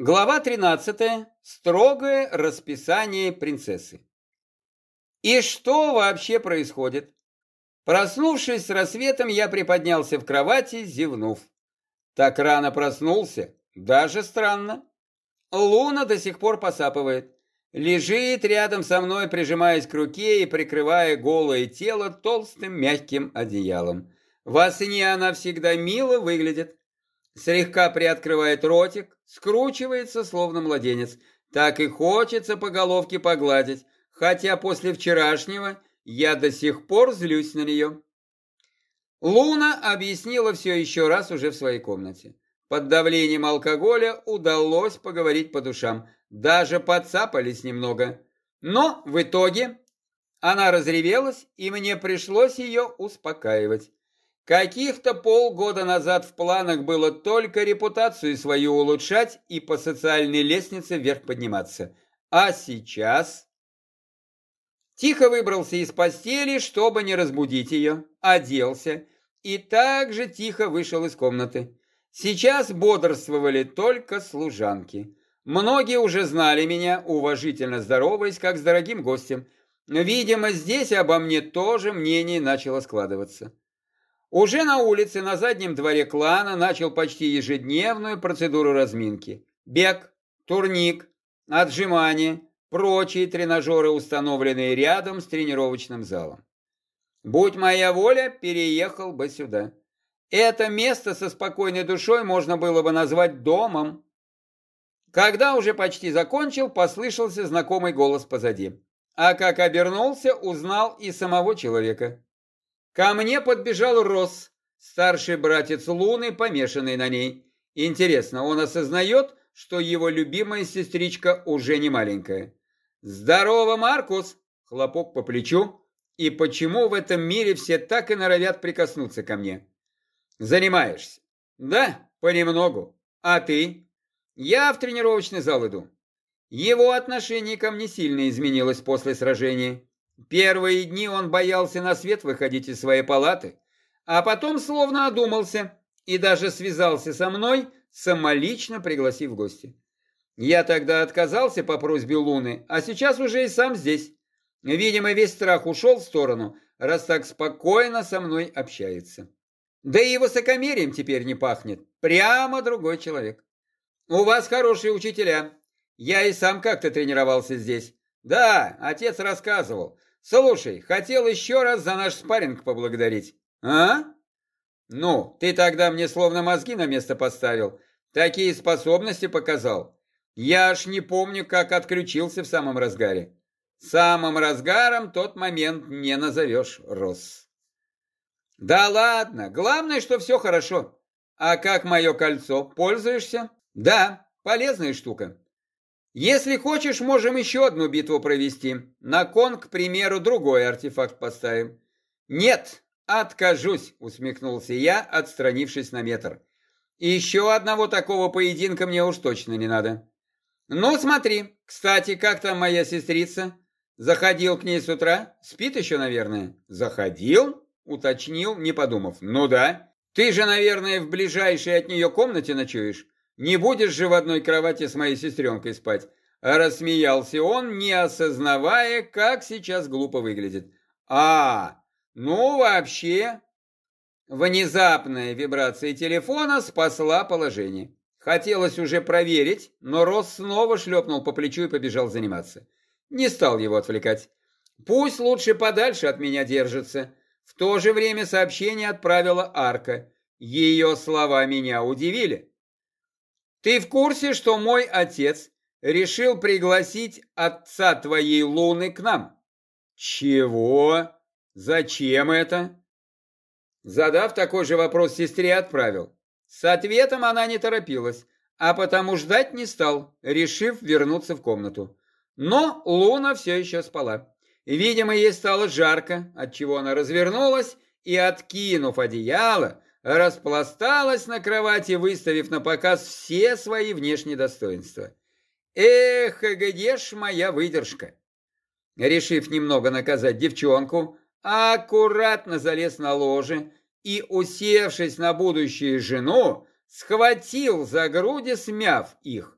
Глава 13. Строгое расписание принцессы. И что вообще происходит? Проснувшись с рассветом, я приподнялся в кровати, зевнув. Так рано проснулся, даже странно. Луна до сих пор посапывает. Лежит рядом со мной, прижимаясь к руке и прикрывая голое тело толстым мягким одеялом. Во сне она всегда мило выглядит слегка приоткрывает ротик, скручивается, словно младенец. Так и хочется по головке погладить, хотя после вчерашнего я до сих пор злюсь на нее. Луна объяснила все еще раз уже в своей комнате. Под давлением алкоголя удалось поговорить по душам, даже подцапались немного. Но в итоге она разревелась, и мне пришлось ее успокаивать. Каких-то полгода назад в планах было только репутацию свою улучшать и по социальной лестнице вверх подниматься. А сейчас... Тихо выбрался из постели, чтобы не разбудить ее, оделся и также тихо вышел из комнаты. Сейчас бодрствовали только служанки. Многие уже знали меня, уважительно здороваясь, как с дорогим гостем. Видимо, здесь обо мне тоже мнение начало складываться. Уже на улице, на заднем дворе клана, начал почти ежедневную процедуру разминки. Бег, турник, отжимания, прочие тренажеры, установленные рядом с тренировочным залом. Будь моя воля, переехал бы сюда. Это место со спокойной душой можно было бы назвать домом. Когда уже почти закончил, послышался знакомый голос позади. А как обернулся, узнал и самого человека. Ко мне подбежал Рос, старший братец Луны, помешанный на ней. Интересно, он осознает, что его любимая сестричка уже не маленькая? «Здорово, Маркус!» — хлопок по плечу. «И почему в этом мире все так и норовят прикоснуться ко мне?» «Занимаешься?» «Да, понемногу. А ты?» «Я в тренировочный зал иду». Его отношение ко мне сильно изменилось после сражения. Первые дни он боялся на свет выходить из своей палаты, а потом словно одумался и даже связался со мной, самолично пригласив в гости. Я тогда отказался по просьбе Луны, а сейчас уже и сам здесь. Видимо, весь страх ушел в сторону, раз так спокойно со мной общается. Да и высокомерием теперь не пахнет. Прямо другой человек. У вас хорошие учителя. Я и сам как-то тренировался здесь. Да, отец рассказывал. Слушай, хотел еще раз за наш спарринг поблагодарить. А? Ну, ты тогда мне словно мозги на место поставил. Такие способности показал. Я аж не помню, как отключился в самом разгаре. Самым разгаром тот момент не назовешь, Рос. Да ладно, главное, что все хорошо. А как мое кольцо, пользуешься? Да, полезная штука. Если хочешь, можем еще одну битву провести. На кон, к примеру, другой артефакт поставим. Нет, откажусь, усмехнулся я, отстранившись на метр. Еще одного такого поединка мне уж точно не надо. Ну, смотри, кстати, как там моя сестрица? Заходил к ней с утра? Спит еще, наверное? Заходил? Уточнил, не подумав. Ну да. Ты же, наверное, в ближайшей от нее комнате ночуешь? Не будешь же в одной кровати с моей сестренкой спать?» Рассмеялся он, не осознавая, как сейчас глупо выглядит. «А, ну вообще...» Внезапная вибрация телефона спасла положение. Хотелось уже проверить, но Рос снова шлепнул по плечу и побежал заниматься. Не стал его отвлекать. Пусть лучше подальше от меня держится. В то же время сообщение отправила Арка. Ее слова меня удивили. Ты в курсе, что мой отец решил пригласить отца твоей Луны к нам? Чего? Зачем это? Задав такой же вопрос сестре, отправил. С ответом она не торопилась, а потому ждать не стал, решив вернуться в комнату. Но Луна все еще спала. Видимо, ей стало жарко, отчего она развернулась и, откинув одеяло, распласталась на кровати, выставив на показ все свои внешние достоинства. Эх, где ж моя выдержка? Решив немного наказать девчонку, аккуратно залез на ложе и, усевшись на будущую жену, схватил за груди, смяв их.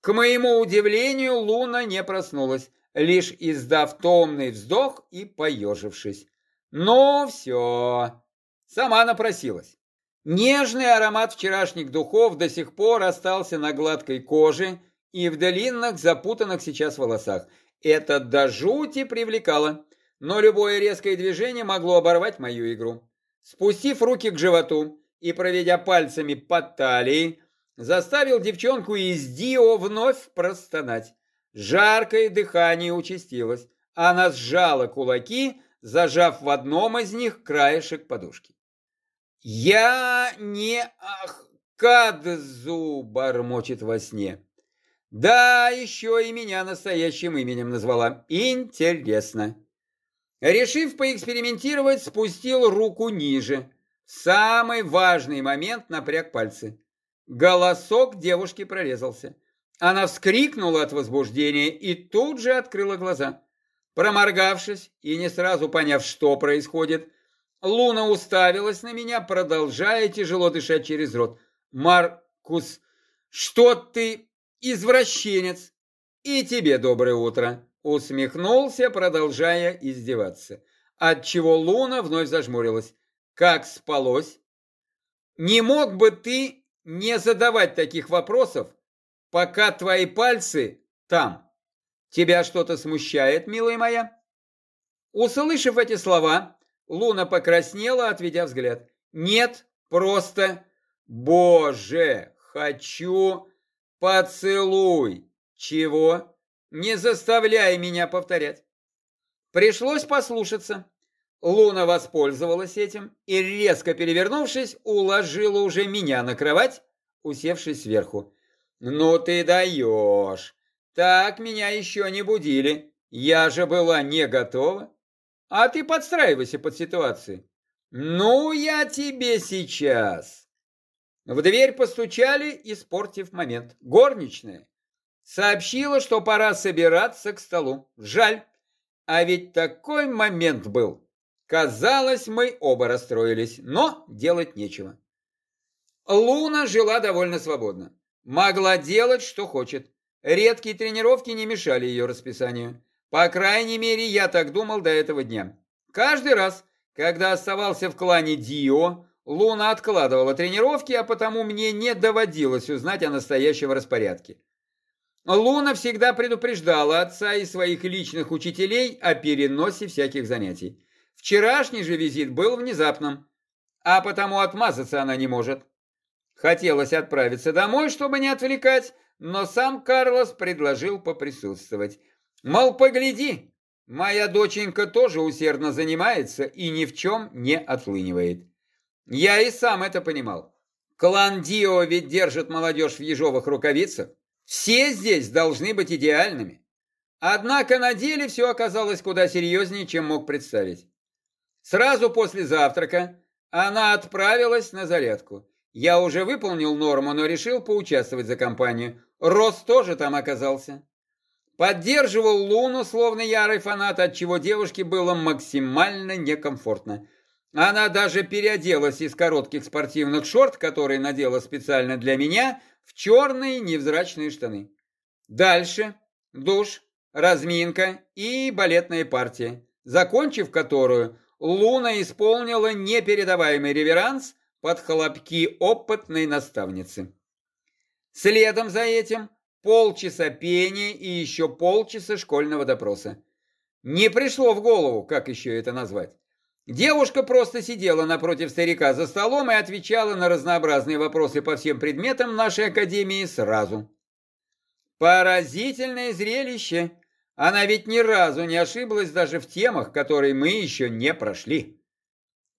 К моему удивлению, Луна не проснулась, лишь издав томный вздох и поежившись. Ну все, сама напросилась. Нежный аромат вчерашних духов до сих пор остался на гладкой коже и в длинных, запутанных сейчас волосах. Это до жути привлекало, но любое резкое движение могло оборвать мою игру. Спустив руки к животу и проведя пальцами по талии, заставил девчонку из Дио вновь простонать. Жаркое дыхание участилось. Она сжала кулаки, зажав в одном из них краешек подушки. «Я не Ахкадзу!» — бормочет во сне. «Да, еще и меня настоящим именем назвала. Интересно». Решив поэкспериментировать, спустил руку ниже. самый важный момент напряг пальцы. Голосок девушки прорезался. Она вскрикнула от возбуждения и тут же открыла глаза. Проморгавшись и не сразу поняв, что происходит, Луна уставилась на меня, продолжая тяжело дышать через рот. «Маркус, что ты извращенец? И тебе доброе утро!» Усмехнулся, продолжая издеваться. Отчего Луна вновь зажмурилась. «Как спалось?» «Не мог бы ты не задавать таких вопросов, пока твои пальцы там. Тебя что-то смущает, милая моя?» Услышав эти слова, Луна покраснела, отведя взгляд. «Нет, просто... Боже, хочу... Поцелуй! Чего? Не заставляй меня повторять!» Пришлось послушаться. Луна воспользовалась этим и, резко перевернувшись, уложила уже меня на кровать, усевшись сверху. «Ну ты даешь! Так меня еще не будили. Я же была не готова. А ты подстраивайся под ситуацию. Ну, я тебе сейчас!» В дверь постучали, испортив момент. Горничная сообщила, что пора собираться к столу. Жаль, а ведь такой момент был. Казалось, мы оба расстроились, но делать нечего. Луна жила довольно свободно. Могла делать, что хочет. Редкие тренировки не мешали ее расписанию. По крайней мере, я так думал до этого дня. Каждый раз, когда оставался в клане Дио, Луна откладывала тренировки, а потому мне не доводилось узнать о настоящем распорядке. Луна всегда предупреждала отца и своих личных учителей о переносе всяких занятий. Вчерашний же визит был внезапным, а потому отмазаться она не может. Хотелось отправиться домой, чтобы не отвлекать, но сам Карлос предложил поприсутствовать. Мол, погляди, моя доченька тоже усердно занимается и ни в чем не отлынивает. Я и сам это понимал. Клан Дио ведь держит молодежь в ежовых рукавицах. Все здесь должны быть идеальными. Однако на деле все оказалось куда серьезнее, чем мог представить. Сразу после завтрака она отправилась на зарядку. Я уже выполнил норму, но решил поучаствовать за компанию. Рос тоже там оказался. Поддерживал Луну, словно ярый фанат, от чего девушке было максимально некомфортно. Она даже переоделась из коротких спортивных шорт, которые надела специально для меня, в черные невзрачные штаны. Дальше душ, разминка и балетная партия, закончив которую Луна исполнила непередаваемый реверанс под хлопки опытной наставницы. Следом за этим полчаса пения и еще полчаса школьного допроса. Не пришло в голову, как еще это назвать. Девушка просто сидела напротив старика за столом и отвечала на разнообразные вопросы по всем предметам нашей академии сразу. Поразительное зрелище! Она ведь ни разу не ошиблась даже в темах, которые мы еще не прошли.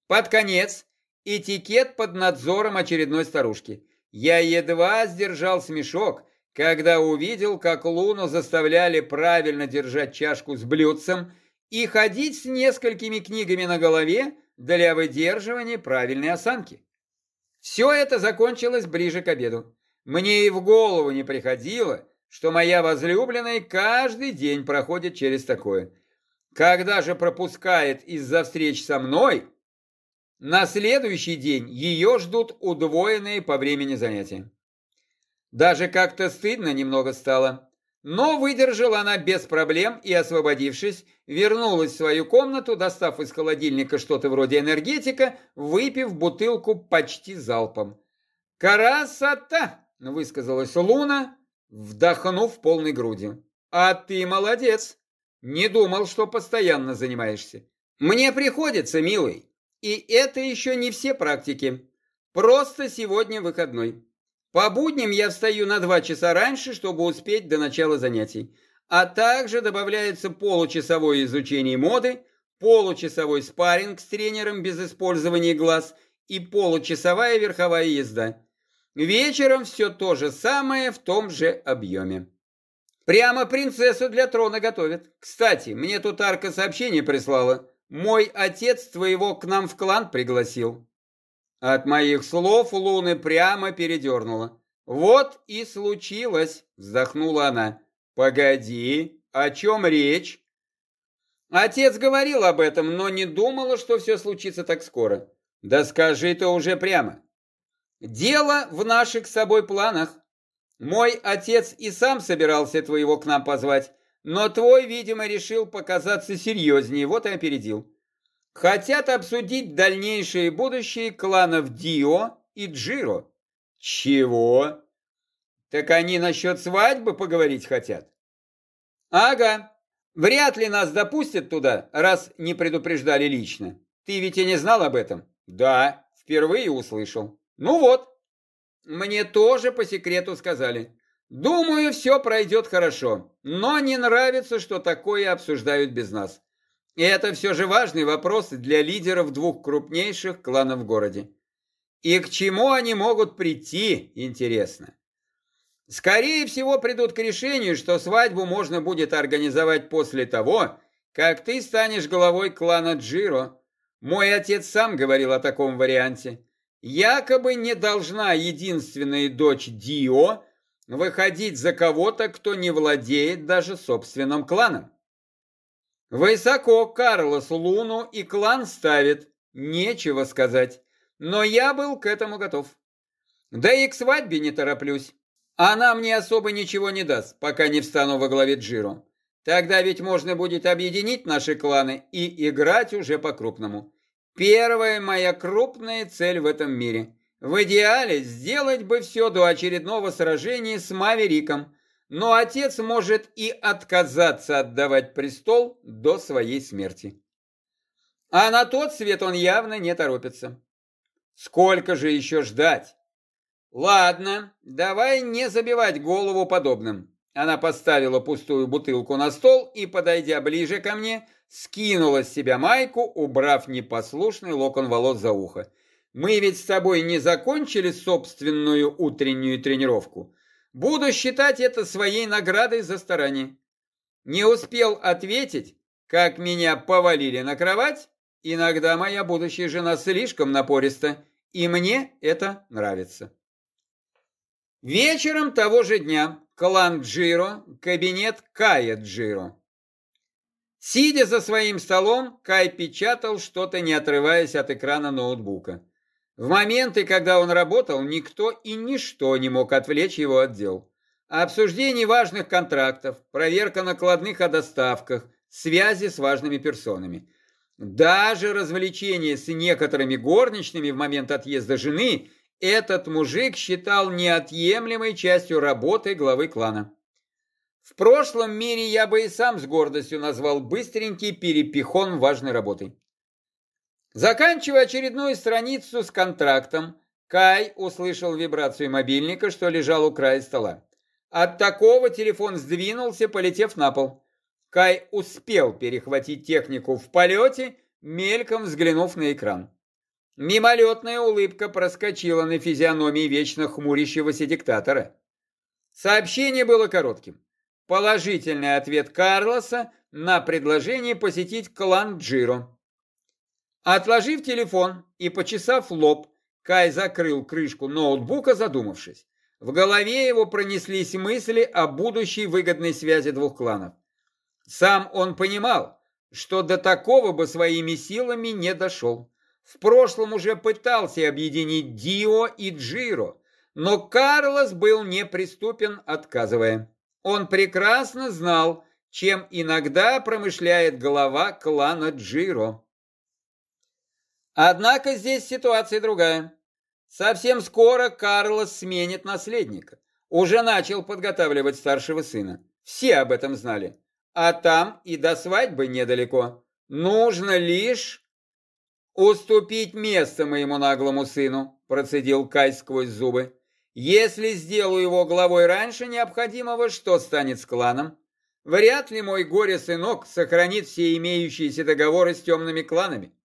Под конец этикет под надзором очередной старушки. Я едва сдержал смешок, когда увидел, как Луну заставляли правильно держать чашку с блюдцем и ходить с несколькими книгами на голове для выдерживания правильной осанки. Все это закончилось ближе к обеду. Мне и в голову не приходило, что моя возлюбленная каждый день проходит через такое. Когда же пропускает из-за встреч со мной, на следующий день ее ждут удвоенные по времени занятия. Даже как-то стыдно немного стало. Но выдержала она без проблем и, освободившись, вернулась в свою комнату, достав из холодильника что-то вроде энергетика, выпив бутылку почти залпом. «Красота!» — высказалась Луна, вдохнув полной грудью. «А ты молодец! Не думал, что постоянно занимаешься. Мне приходится, милый, и это еще не все практики. Просто сегодня выходной. По будням я встаю на два часа раньше, чтобы успеть до начала занятий. А также добавляется получасовое изучение моды, получасовой спарринг с тренером без использования глаз и получасовая верховая езда. Вечером все то же самое в том же объеме. Прямо принцессу для трона готовят. Кстати, мне тут Арка сообщение прислала. Мой отец твоего к нам в клан пригласил. От моих слов Луны прямо передернула. Вот и случилось, вздохнула она. Погоди, о чем речь? Отец говорил об этом, но не думала, что все случится так скоро. Да скажи ты уже прямо. Дело в наших с собой планах. Мой отец и сам собирался твоего к нам позвать, но твой, видимо, решил показаться серьезнее, вот и опередил. Хотят обсудить дальнейшее будущее кланов Дио и Джиро. Чего? Так они насчет свадьбы поговорить хотят? Ага. Вряд ли нас допустят туда, раз не предупреждали лично. Ты ведь и не знал об этом? Да, впервые услышал. Ну вот. Мне тоже по секрету сказали. Думаю, все пройдет хорошо, но не нравится, что такое обсуждают без нас. И это все же важный вопрос для лидеров двух крупнейших кланов в городе. И к чему они могут прийти, интересно. Скорее всего, придут к решению, что свадьбу можно будет организовать после того, как ты станешь главой клана Джиро. Мой отец сам говорил о таком варианте. Якобы не должна единственная дочь Дио выходить за кого-то, кто не владеет даже собственным кланом. Высоко Карлос Луну и клан ставит, нечего сказать. Но я был к этому готов. Да и к свадьбе не тороплюсь. Она мне особо ничего не даст, пока не встану во главе Джиро. Тогда ведь можно будет объединить наши кланы и играть уже по-крупному. Первая моя крупная цель в этом мире. В идеале сделать бы все до очередного сражения с Мавериком, но отец может и отказаться отдавать престол до своей смерти. А на тот свет он явно не торопится. Сколько же еще ждать? Ладно, давай не забивать голову подобным. Она поставила пустую бутылку на стол и, подойдя ближе ко мне, скинула с себя майку, убрав непослушный локон волос за ухо. Мы ведь с тобой не закончили собственную утреннюю тренировку. Буду считать это своей наградой за старание. Не успел ответить, как меня повалили на кровать. Иногда моя будущая жена слишком напориста, и мне это нравится. Вечером того же дня клан Джиро, кабинет Кая Джиро. Сидя за своим столом, Кай печатал что-то, не отрываясь от экрана ноутбука. В моменты, когда он работал, никто и ничто не мог отвлечь его от дел. Обсуждение важных контрактов, проверка накладных о доставках, связи с важными персонами. Даже развлечения с некоторыми горничными в момент отъезда жены этот мужик считал неотъемлемой частью работы главы клана. В прошлом мире я бы и сам с гордостью назвал быстренький перепихон важной работой. Заканчивая очередную страницу с контрактом, Кай услышал вибрацию мобильника, что лежал у края стола. От такого телефон сдвинулся, полетев на пол. Кай успел перехватить технику в полете, мельком взглянув на экран. Мимолетная улыбка проскочила на физиономии вечно хмурящегося диктатора. Сообщение было коротким. Положительный ответ Карлоса на предложение посетить клан Джиро. Отложив телефон и почесав лоб, Кай закрыл крышку ноутбука, задумавшись. В голове его пронеслись мысли о будущей выгодной связи двух кланов. Сам он понимал, что до такого бы своими силами не дошел. В прошлом уже пытался объединить Дио и Джиро, Но Карлос был неприступен, отказывая. Он прекрасно знал, чем иногда промышляет глава клана Джиро. Однако здесь ситуация другая. Совсем скоро Карлос сменит наследника. Уже начал подготавливать старшего сына. Все об этом знали. А там и до свадьбы недалеко. Нужно лишь уступить место моему наглому сыну, процедил Кай сквозь зубы. Если сделаю его главой раньше необходимого, что станет с кланом? Вряд ли мой горе-сынок сохранит все имеющиеся договоры с темными кланами.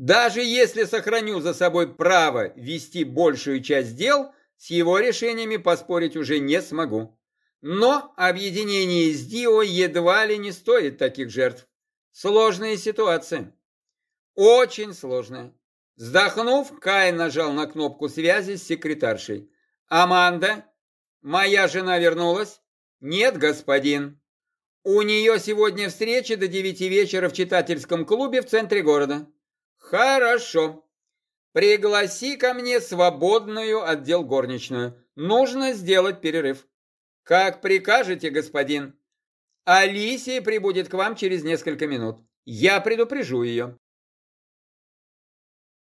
Даже если сохраню за собой право вести большую часть дел, с его решениями поспорить уже не смогу. Но объединение с Дио едва ли не стоит таких жертв. Сложная ситуация. Очень сложная. Вздохнув, Кай нажал на кнопку связи с секретаршей. «Аманда, моя жена вернулась?» «Нет, господин», у нее сегодня встреча до девяти вечера в читательском клубе в центре города. Хорошо. Пригласи ко мне свободную отдел горничную. Нужно сделать перерыв. Как прикажете, господин. Алисия прибудет к вам через несколько минут. Я предупрежу ее.